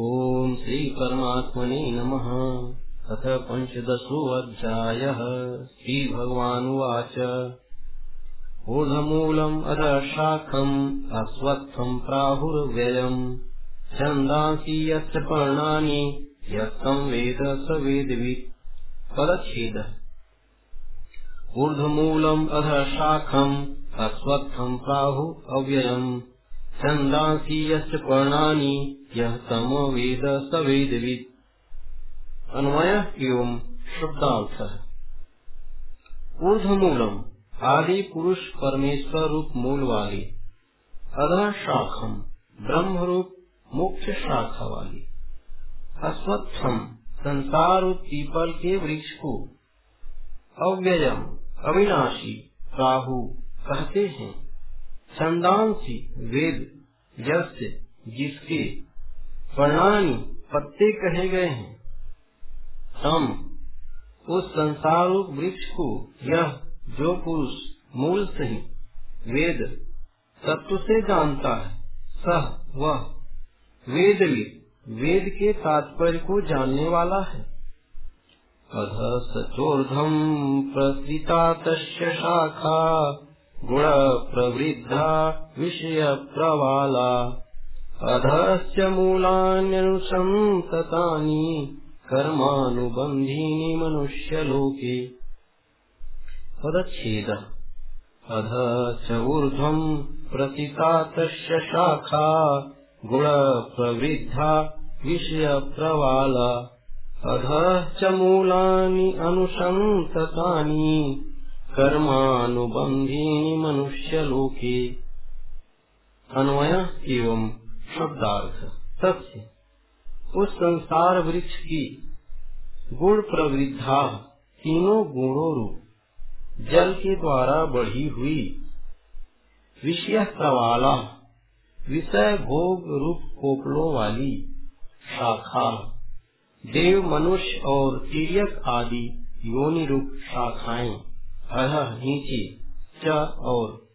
ॐ श्रीपरमात्मने नमः। अथ पञ्चदशोऽध्यायः। श्रीभगवानुवाच। ऊर्ध्वमूलम् अधशाखम् अस्वत्थम् प्राहुर्व्ययम्। छन्दांसि यस्य पर्णानि यत्तं वेद स वेदवित् पदच्छेदः। ऊर्ध्वमूलम् अधशाखम् अस्वत्थम् प्राहु अव्ययम् छन्दांसि यस्य पर्णानि, यः तमो वेद स अन्वय एवं शब्दार्थः मूलम आदि पुरुष परमेश्वर रूप मूल वाली अधः शाखम। ब्रह्म रूप मुख्य शाखा वाली अस्वत्थम। संसार रूप पीपल के वृक्ष को अव्ययम। अविनाशी। राहु। कहते हैं। छंदांसी वेद जस्य जिसके प्रणानी पत्ते कहे गए हैं। तम, उस संसार वृक्ष को, यह जो पुरुष मूल से ही वेद तत्व से जानता है, सह वह वेद भी वेद के तात्पर्य को जानने वाला है। अध सचोर्धम प्रसृता तस्य शाखा गुण प्रवृद्धा विषय प्रवाला अधस्य मूलान्यनुसंततानि कर्मानुबन्धीनि मनुष्यलोके। पदच्छेद। अध च ऊर्ध्वम् प्रसिता तस्य शाखा गुणप्रवृद्धा विषयप्रवाला। अधः च मूलानि अनुसन्ततानि कर्मानुबन्धीनि मनुष्यलोके। अन्वय एवं शब्दार्थ। सत्य उस संसार वृक्ष की गुण प्रवृद्धा तीनों गुणों रूप जल के द्वारा बढ़ी हुई विषय प्रवाला विषय भोग रूप कोपलों वाली शाखा, देव मनुष्य और तिरक आदि योनि रूप शाखाएँ। अध नीचे च और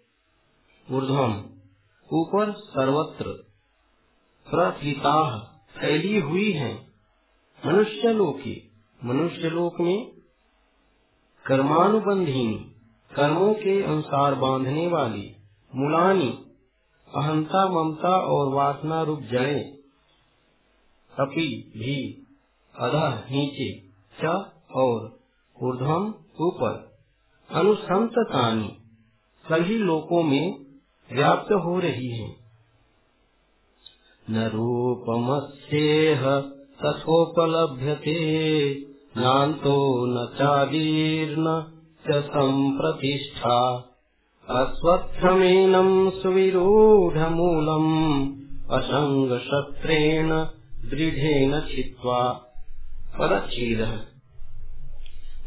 ऊर्धम ऊपर सर्वत्र फैली हुई है। मनुष्य लोकी मनुष्य लोक में कर्मानुबंधी कर्मों के अनुसार बांधने वाली मुलानी, अहंता ममता और वासना रूप जड़े। अपी भी अधा नीचे च और ऊर्धम ऊपर। अनुसंततानी सभी लोकों में व्याप्त हो रही है। न रूपमस्येह तथोपलभ्यते, नान्तो न चादीर्न च सम्प्रतिष्ठा अस्वत्थमेनम् सुविरूढमूलम्, असङ्गशस्त्रेण दृढेन छित्त्वा। पदच्छेदः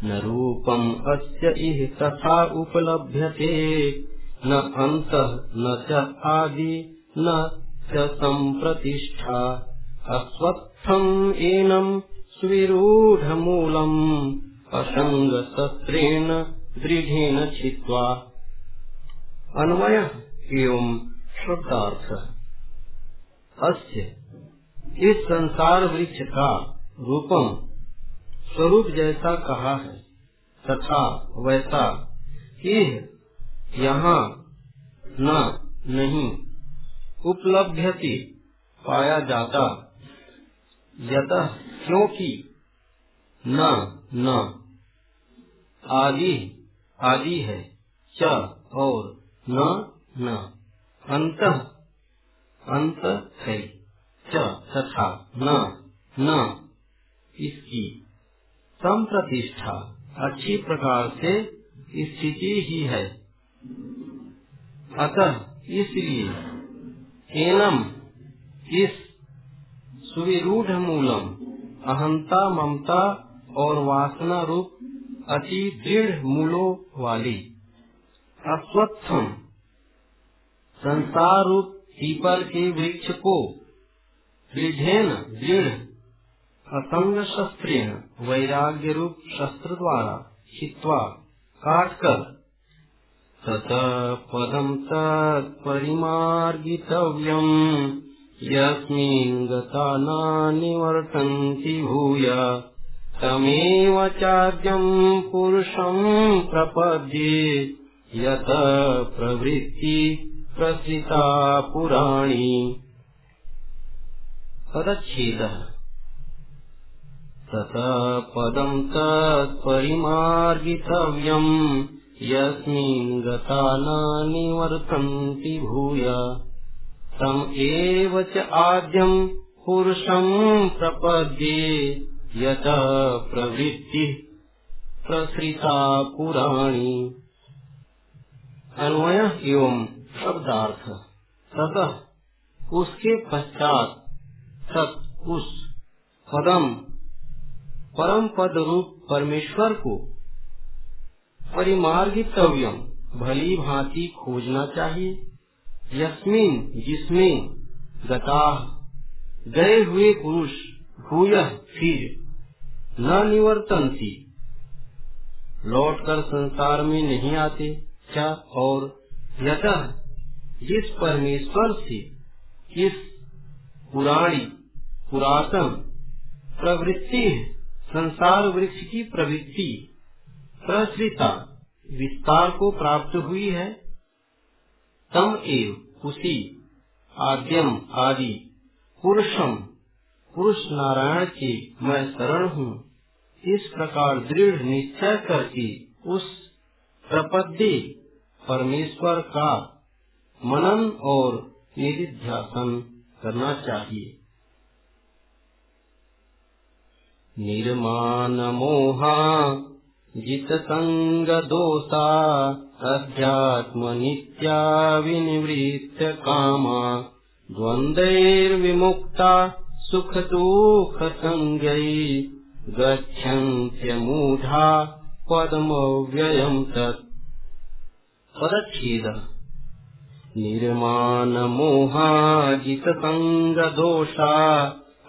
न रूपम् अस्य इह तथा उपलभ्यते। न अन्तः न च आदि न च सम्प्रतिष्ठा। अस्वत्थम् एनम् सुविरूढमूलम्। असङ्गशस्त्रेण दृढेन छित्त्वा। अन्वय एवं शब्दार्थ। अस्य इस संसार वृक्ष का रूपम स्वरूप जैसा कहा है, तथा वैसा यहाँ न, नहीं, उपलब्धति पाया जाता। यत क्योंकि न न, आदि आदि है, च और न न, अंत अंत है, च तथा न न, इसकी संप्रतिष्ठा। अच्छी प्रकार से स्थिति ही है। अतः इसलिए एनम इस सुविरूढ़ मूलम अहंता ममता और वासना रूप अति दृढ़ मूलों वाली, अस्वत्थम संसार रूप पीपल के वृक्ष को दृढ़, असंग शस्त्र वैराग्य रूप शस्त्र द्वारा छित्वा काट कर तत पदम तत्परिमार्गितव्यम यस्मिन् गता नानिवर्तन्ति भूय। तमेव चाद्यम् पुरुषम् प्रपद्ये। यत प्रवृत्ति प्रसृता पुराणी। पदच्छेदः ततः पदम् तत्परिमार्गितव्यम् भूय। तम एव च आद्यम् प्रपद्ये यत प्रवृत्तिः प्रसृता पुराणी। अन्वय एवं शब्दार्थ। ततः उसके पश्चात सत उस पदम परम पद रूप परमेश्वर को परिमार्गितव्यम, भली भांति खोजना चाहिए। यस्मिन जिसमें गता गए हुए पुरुष भूय फिर न निवर्तन थी लौट कर संसार में नहीं आते। क्या और यत जिस परमेश्वर से इस पुराणी, पुरातन प्रवृत्ति संसार वृक्ष की प्रवृत्ति प्रसृता विस्तार को प्राप्त हुई है। तम एव उसी, आद्यम आदि, पुरुषम, पुरुष नारायण के मैं शरण हूँ। इस प्रकार दृढ़ निश्चय करके उस प्रपद्य परमेश्वर का मनन और निधिध्यासन करना चाहिए। निर्माण मोहा जितसङ्गदोषा अध्यात्मनित्या विनिवृत्य कामा द्वन्द्वैर्विमुक्ता सुखदुःखसङ्गै गच्छन्त्यमूढा पदमव्ययम् तत्। पदच्छेदः। निर्माणमोहाजितसङ्गदोषा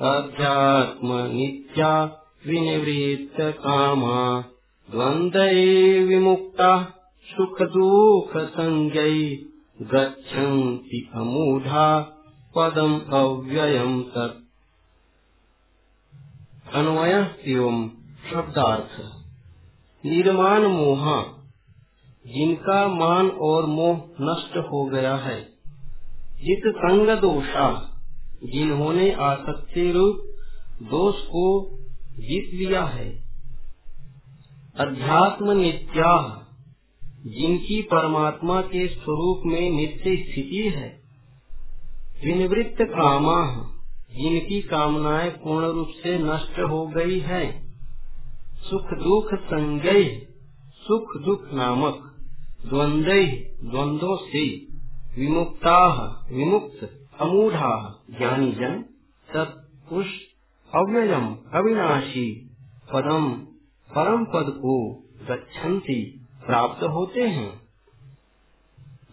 अध्यात्मनित्या विनिवृत्य कामा द्वन्द्वै विमुक्ताः, सुखदुःखसंज्ञै गच्छन्ति अमूढा पदम् अव्ययम् तत्। अन्वय एवं शब्दार्थ। निर्माण मोहा, जिनका मान और मोह नष्ट हो गया है, जित संग दोषा जिन्होंने आसक्ति रूप दोष को जीत लिया है। अध्यात्म नित्या जिनकी परमात्मा के स्वरूप में नित्य स्थिति है, विनिवृत्त कामा जिनकी कामनाएँ पूर्ण रूप से नष्ट हो गई है, सुख दुख संजय सुख दुख नामक द्वंद द्वंद्वों से विमुक्ता, विमुक्त। अमूढ़ा ज्ञानी जन तत्पुष अव्ययम अविनाशी पदम परम पद को गच्छन्ति, प्राप्त होते हैं।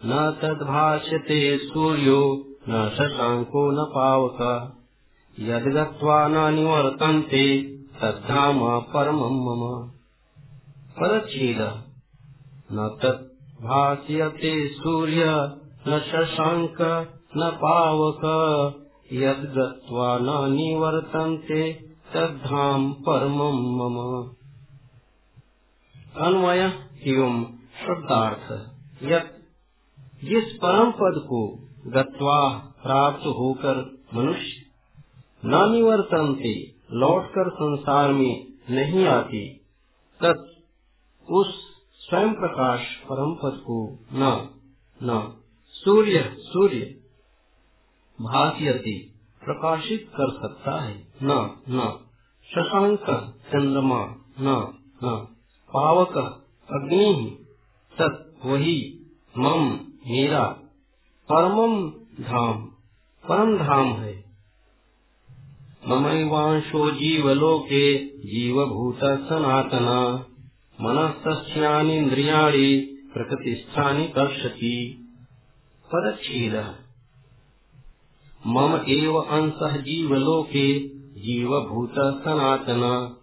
न तद्भाष्यते सूर्यो, न शशांको न पावक। यद गत्वा न निवर्तन्ते, तद्धाम परम मम। परच्छेद, न तद्भाष्यते सूर्य, न शशांक न पावक। यद गत्वा न निवर्तन्ते, तद्धाम परम मम। अन्वय एवं शब्दार्थ। जिस परम पद को गत्वा प्राप्त होकर मनुष्य न निवर्तनते, लौटकर संसार में नहीं आते, तत् उस स्वयं प्रकाश परम पद को न न, सूर्य सूर्य। भाष्यति प्रकाशित कर सकता है। न न। शशांक, चंद्रमा। न न। पावक, अग्नि। तत् वही, मम, मेरा। परम धाम। परम धाम है। ममैवांशो जीवलोके, जीवभूत सनातना। मनस्तस्यानीन्द्रियाणि प्रकृतिस्थानि कर्षति परच्छेद मम एव अंशः जीवलोके, जीवभूत सनातना।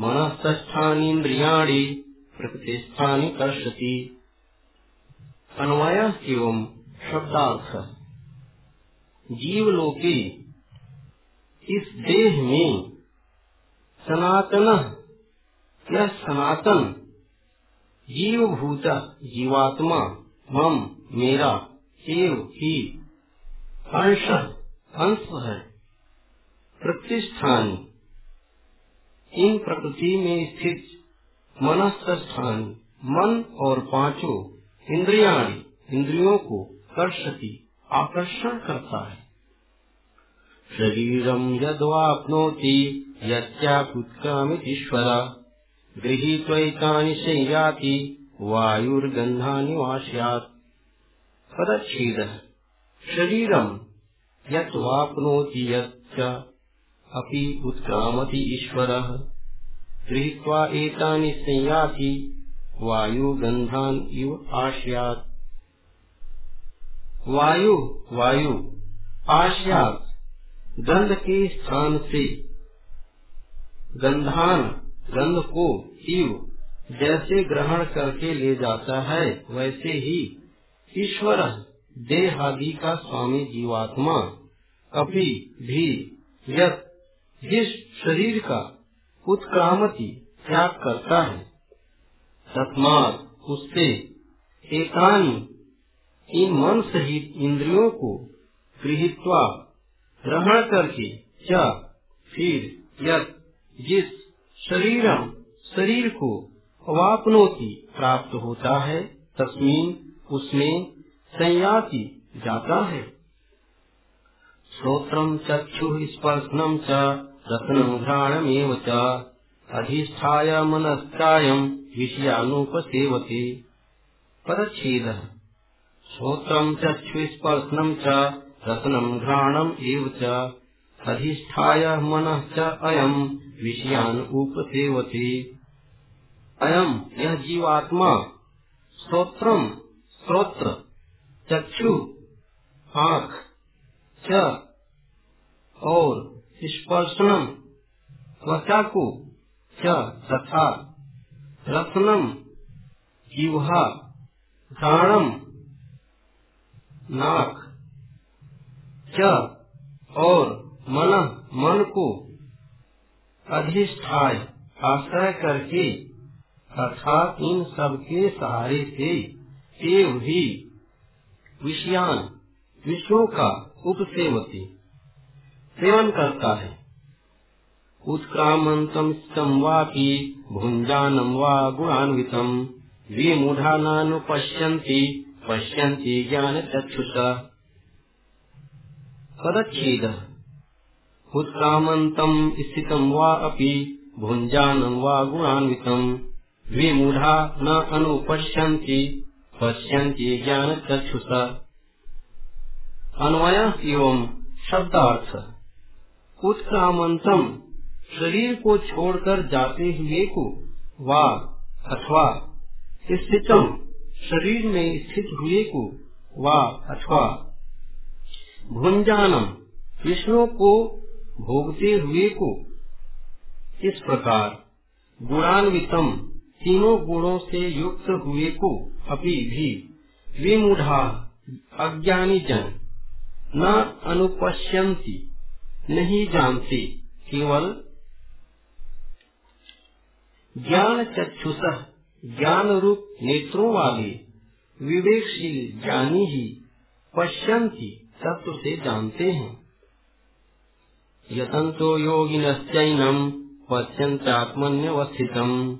मनस्तस्थानीन्द्रियाणि प्रतिष्ठानि कर्षति। अन्वय एवं शब्दार्थ। जीवलोके, इस देह में सनातन, यह सनातन, जीवभूत, जीवात्मा, मम, मेरा, एव, ही अंश अंश है, प्रतिष्ठान। इन प्रकृति में स्थित मनस्थान मन और पाँचों इंद्रिया इंद्रियों को कर्षति आकर्षण करता है। शरीरम यद्वाप्नोति यच्चापुत्कामितीश्वर गृहीत्वैतानि संयाति, वायुर्गन्धानि वास्यात्। पदच्छेदः शरीरम यत्वाप्नोति यच्च। अपि उत्क्रामति ईश्वरः। गृहीत्वा एतानि संयाति इव आश्यात्। वायु वायु, आश्यात्। गंध के स्थान से। गंधान गंध को इव जैसे ग्रहण करके ले जाता है, वैसे ही ईश्वर। देहादि का स्वामी जीवात्मा अभी भी यद जिस शरीर का उत्क्रामति त्याग करता है तस्मात उससे एकानी इन मन सहित इंद्रियों को गृहित्वा ग्रहण करके क्या फिर यद जिस शरीरम शरीर को अवापनोति प्राप्त होता है, तस्मीन उसमें संयाति जाता है। श्रोत्रम चक्षु स्पर्शनम च रत्नम घ्राणमेव च। अधिष्ठाय मनस्कायम विषयानुपसेवते। परच्छेद श्रोत्रम चक्षु स्पर्शनम च घ्राणम च। अधिष्ठाय मन अयम विषयान उपसेवते अयम यह जीवात्मा श्रोत्रम श्रोत्र। चक्षु, आँख, च, और स्पर्शनम त्वचा को च, तथा रत्नम जीवा घ्राणम, नाक, च, और मन मन को अधिष्ठाय, आश्रय करके अर्थात इन सबके सहारे से, एव विषयान, विषयों का उपसेवती। सेवन करता है। उत्क्रामंतम वापी भुंजानम वा गुणान्वितम विमूढ़ा नानुपश्यन्ति पश्यन्ति ज्ञान चक्षुषा पदच्छेद। उत्क्रामन्तम् स्थितं वा अपि भुञ्जानं वा गुणान्वितम् विमूढा न अनुपश्यन्ति पश्यन्ति ज्ञानचक्षुष। अन्वय एवं शब्दार्थ। उत्क्रामंतम शरीर को छोड़कर जाते हुए को वा अथवा स्थितम शरीर में स्थित हुए को वा अथवा। भुंजानम विष्णु को भोगते हुए को। इस प्रकार गुणान्वितम तीनों गुणों से युक्त हुए को अभी भी विमूढ़ा अज्ञानी जन न अनुपश्यंती, नहीं जानते, केवल ज्ञान चक्षुष ज्ञान रूप नेत्रों वाले, विवेकशील ज्ञानी ही पश्यंती तत्व से जानते हैं। यतंतो योगिनश्चैनम पश्यंतात्मन्यवस्थितम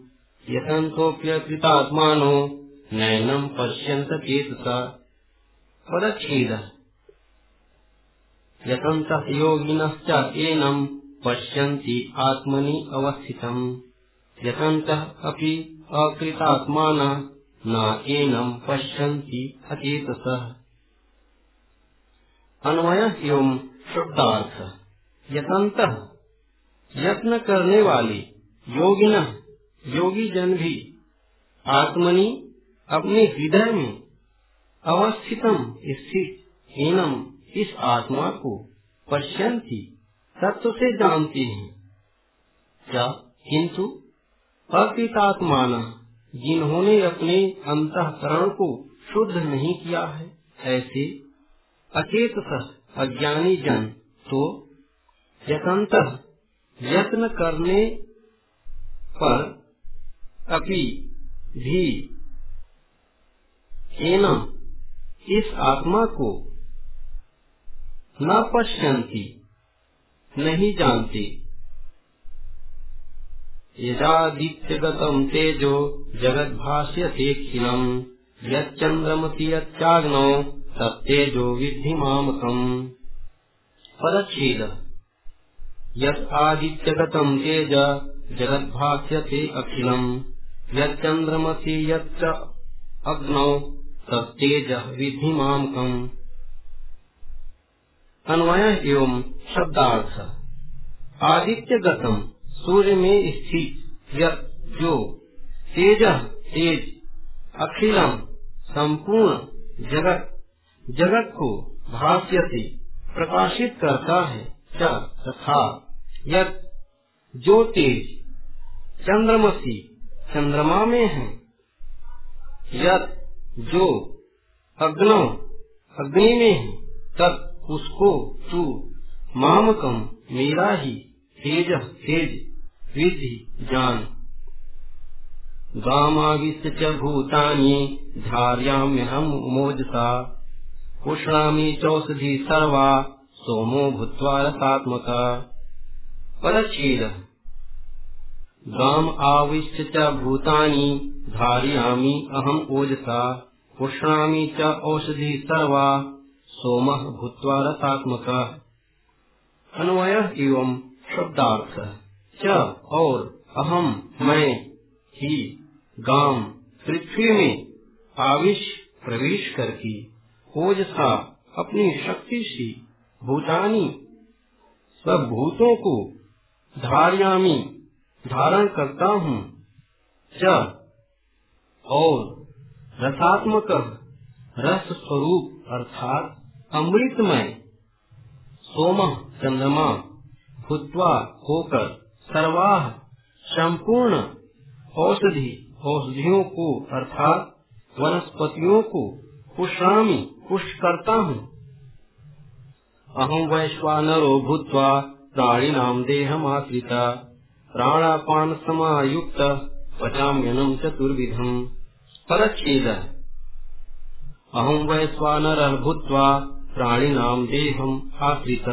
यतंतोप्यकृतात्मानो नैनम पश्यंत चेतसा पदच्छेद। यतंत योगिनश्च एनम पश्यन्ति आत्मनि अवस्थितम। यतंत अपि अकृतात्मान न एनम पश्यन्ति अचेतसः। अन्वय एवं शब्दार्थ। यतंत यत्न करने वाले योगिन योगी जन भी, आत्मनि अपने हृदय में अवस्थितम स्थित हीनम इस आत्मा को पश्यंती, तत्व से जानते हैं क्या? किंतु अकृतात्मान, जिन्होंने अपने अंतकरण को शुद्ध नहीं किया है, ऐसे अचेत अज्ञानी जन तो यतंत यत्न करने पर अपि भी। एनम इस आत्मा को न पश्यंती नहीं जानती। यदादित्यगतम तेजो जगत भाष्यते खिलम यंद्रमति यच्चाग्नौ तत्तेजो विद्धि मामकम्। पदच्छेद। यत् आदित्यगतम तेज जगत भाष्यते अखिलम। यंद्रमति यच्च अग्नौ तत्तेज विद्धि मामकम् अन्वय एवं शब्दार्थ। आदित्य गतम सूर्य में स्थित जो तेज तेज अखिलम संपूर्ण जगत जगत को भाष्य से प्रकाशित करता है। तथा यद जो तेज चंद्रमसी चंद्रमा में है यद जो अग्नो अग्नि में है तब उसको तू मामकम मेरा ही तेज तेज विधि जान। गामाविश्य च भूतानि धार्याम्यहम् पुष्णामि चौषधि सर्वा सोमो भूत्वा रसात्मक। परच्छेद गाम आविश्य च भूतानि, धारयामि अहम् ओजसा, पुष्णामि च औषधि सर्वा, सोम भूतवा रसात्मक। अन्वय एवं शब्दार्थ। च और अहम, मैं, ही, गाम, पृथ्वी में आविश प्रवेश करके, ओजसा, अपनी शक्ति से भूतानी सब भूतों को धार्यामी धारण करता हूँ। च, और रसात्मक रस स्वरूप अर्थात अमृतमय सोम चंद्रमा भूतवा होकर सर्वाह संपूर्ण औषधि औषधियों को अर्थात वनस्पतियों को पुष्णामी पुष्ट करता हूँ। अहम वैश्वानरो भूतवा प्राणिनाम देहमाश्रिता। प्राणापान समायुक्त पचाम्यनम चतुर्विधम परच्छेद। अहम वैश्वानर भूतवा प्राणिनाम देहम आश्रित।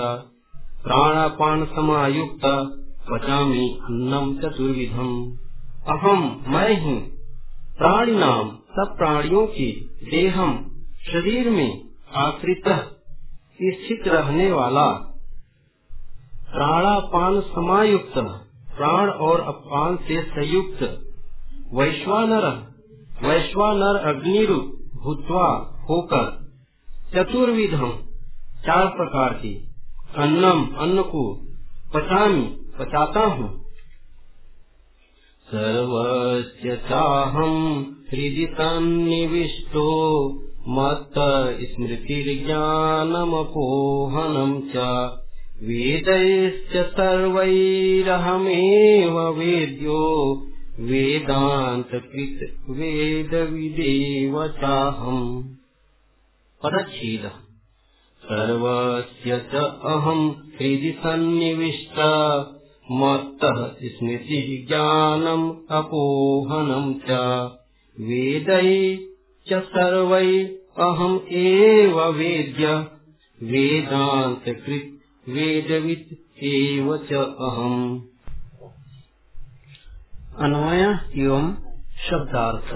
प्राणापान समायुक्त, पचामी अन्नम चतुर्विधम। अहम मैं हूँ। प्राणिनाम सब प्राणियों के देहम शरीर में आश्रित। स्थित रहने वाला। प्राणापान समायुक्त, प्राण और अपान से संयुक्त। वैश्वानर वैश्वानर अग्निरूप, भूतवा होकर। चतुर्विधम चार प्रकार की। अन्नम अन्न को पचामी, पचाता हूँ। सर्वस्य चाहम हृदि सन्निविष्टो मत स्मृतिर्ज्ञानमपोहनम च वेदैश्च वेद्यो वेदान्तकृत वेदविदेव चाहम् पदच्छेदः। सर्वस्य च अहम् हृदि सन्निविष्ट, मत्तः स्मृतिः ज्ञानम् अपोहनम् च वेदै अहम् एव वेद्य वेदान्तकृत् वेदवित् एव च अहम्। अन्वय एवं शब्दार्थ।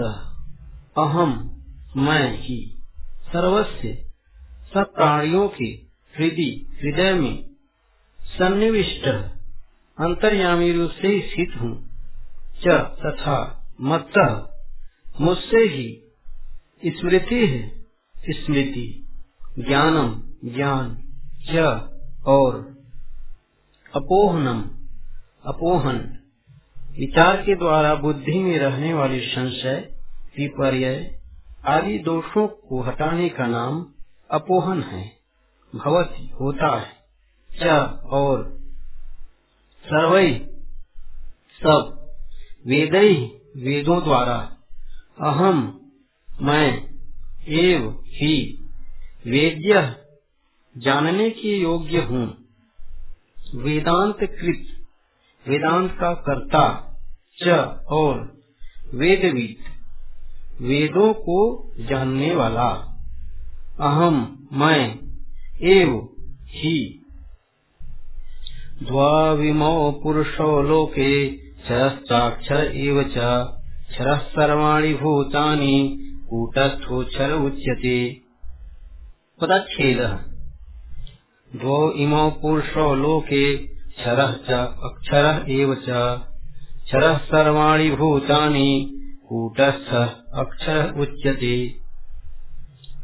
अहम मैं ही। सर्वस्व सब प्राणियों के हृदय हृदय में सन्निविष्ट, अंतर्यामी रूप से स्थित हूँ। च तथा मत मुझसे ही स्मृति है। स्मृति, ज्ञानम, ज्ञान, च और अपोहनम, अपोहन। विचार के द्वारा बुद्धि में रहने वाले संशय, विपर्य आदि दोषों को हटाने का नाम अपोहन है। भवती, होता है। च और सर्वई सब वेद वेदों द्वारा। अहम, मैं एव ही। वेद्य जानने के योग्य हूँ। वेदांत कृत वेदांत का कर्ता च और वेदविद, वेदों को जानने वाला। अहम, मैं, एव ही। द्वाविमौ पुरुषो लोके क्षरश्चाक्षर एव च। क्षरः सर्वाणि भूतानि उच्यते। पदच्छेदः। द्वौ इमौ लोके क्षरः च अक्षरः एव च। सर्वाणि भूतानि अक्षर उच्यते।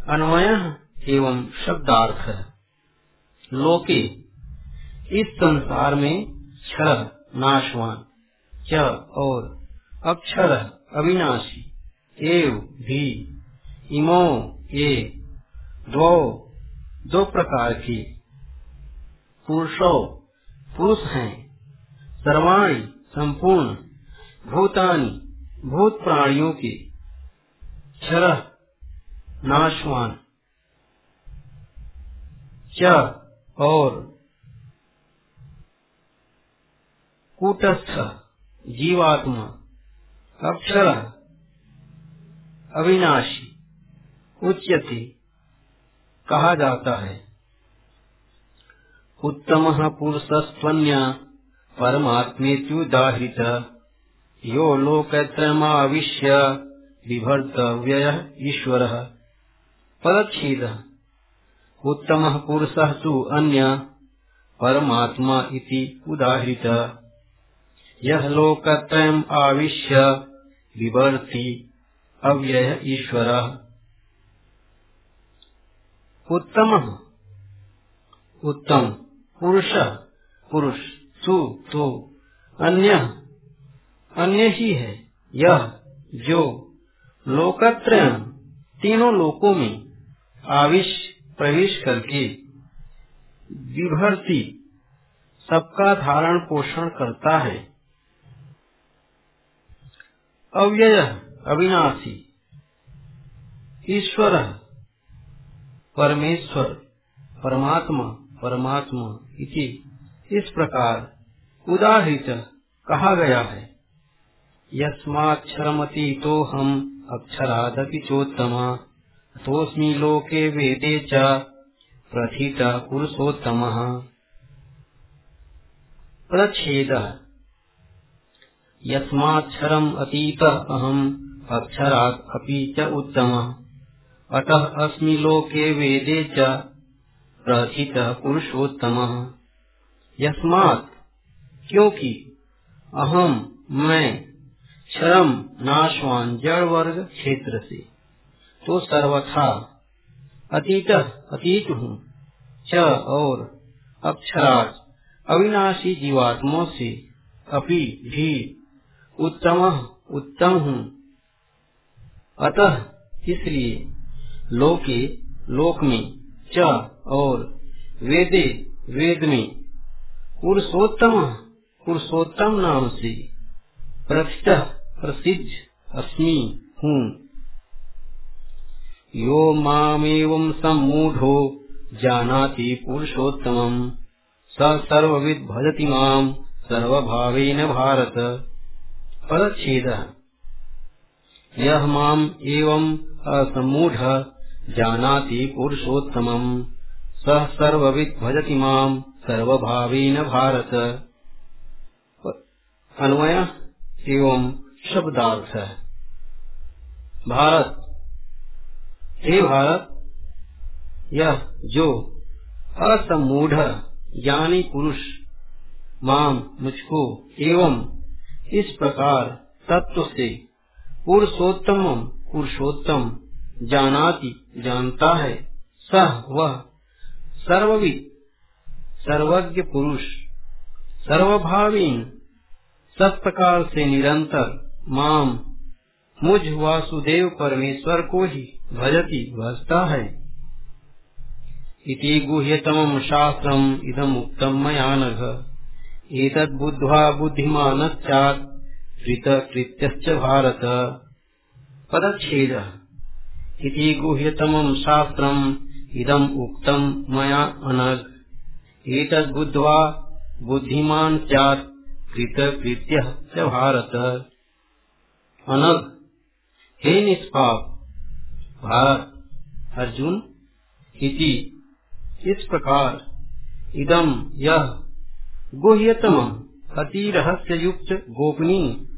अन्वय एवं शब्दार्थ। लोके, इस संसार में क्षर नाशवान और अक्षर अविनाशी। एव भी, इमो ये, दो दो प्रकार के। पुरुषो, पुरुष हैं, सर्वाणी संपूर्ण, भूतानी, भूत प्राणियों के। क्षर नाशवान। च और कूटस्थ, जीवात्मा। अक्षर अविनाशी, उच्यते, कहा जाता है। उत्तम पुरुषस्वन्य परमात्मेत्युदाहृत यो लोकत्रमाविश्य बिभर्तव्यय ईश्वर। पदच्छेद उत्तम पुरुषः तु अन्य परमात्मा इति उदाहृत। यह लोकत्रयम् आविश्य विवर्ति अव्यय ईश्वर। उत्तम। उत्तम। पुरुष। पुरुष। तू तो। अन्य। अन्य ही है। यह जो। लोकत्र तीनों लोकों में आविश प्रवेश करके विभर्ती, सबका धारण पोषण करता है। अव्यय। अविनाशी। ईश्वर। परमेश्वर। परमात्मा। परमात्मा इति इस प्रकार उदाहरित कहा गया है। यस्माक्षरमती तो हम अक्षरादपि चोत्तमा। तोस्मी लोके वेदे च प्रथित पुरुषोत्तम। प्रच्छेद। यस्माक्षरम् अतीत अहम् अक्षरात् अपि च उत्तम। अतः अस्मि लोके वेदे च प्रथित पुरुषोत्तम। यस्मात्, क्योंकि अहम मैं क्षरम नाशवान जड़ वर्ग क्षेत्र से तो सर्वथा अतीत अतीत हूँ। च और अक्षराज अविनाशी जीवात्मों से अपि भी उत्तम उत्तम हूँ। अतः इसलिए लोके लोक में च और वेदे वेद में पुरुषोत्तम पुरुषोत्तम नाम से प्रथित प्रसिद्ध अस्मि हूँ। यो मामेवं सम्मूढ़ो जानाति पुरुषोत्तमम्। स सर्वविद भजति माम्, सर्वभावेन भारत। परच्छेद। यह माम एवं असमूढ़ जानाति पुरुषोत्तमम्। सह सर्वविद भजति माम, सर्वभावेन भारत। अन्वय एवं शब्दार्थ। भारत। हे भारत यह जो असमूढ़ ज्ञानी पुरुष माम मुझको एवं इस प्रकार तत्व से पुरुषोत्तम पुरुषोत्तम, जानाति, जानता है। सह वह सर्वविद सर्वज्ञ पुरुष, सर्वभावीन सब प्रकार से निरंतर, माम, मुझ वासुदेव परमेश्वर को ही भजती, भजता है। इति गुह्यतमं शास्त्रम्, इदम् उक्तम् मया नघ। एतद्बुद्ध्वा बुद्धिमानश्चात्। भारत। पदच्छेदः। इति गुह्यतमम् शास्त्रम्। इदम् उक्तम् मया अनघ एतद्बुद्ध्वा बुद्धिमान् स्यात्। कृतकृत्यः भारत। अनघ हे निष्पाप। भारत अर्जुन। इति। इस प्रकार। इदम यह गुह्यतम अति रहस्य युक्त गोपनीय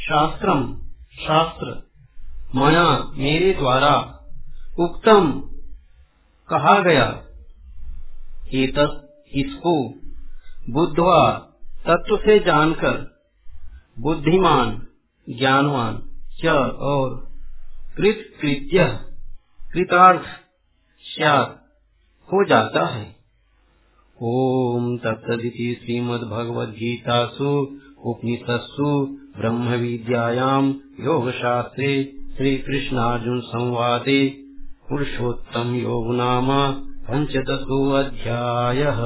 शास्त्रम, शास्त्र, मया मेरे द्वारा उक्तम कहा गया। एतत् इसको बुद्धवा तत्व से जानकर बुद्धिमान, ज्ञानवान, च और कृत कृत्य कृतार्थ हो जाता है। ओम तत्सदिति श्रीमद्भगवद्गीतासु उपनीतस्सु ब्रह्मविद्यायाम् योगशास्त्रे श्रीकृष्णार्जुनसंवादे पुरुषोत्तमयोगो नाम पञ्चदशोऽध्यायः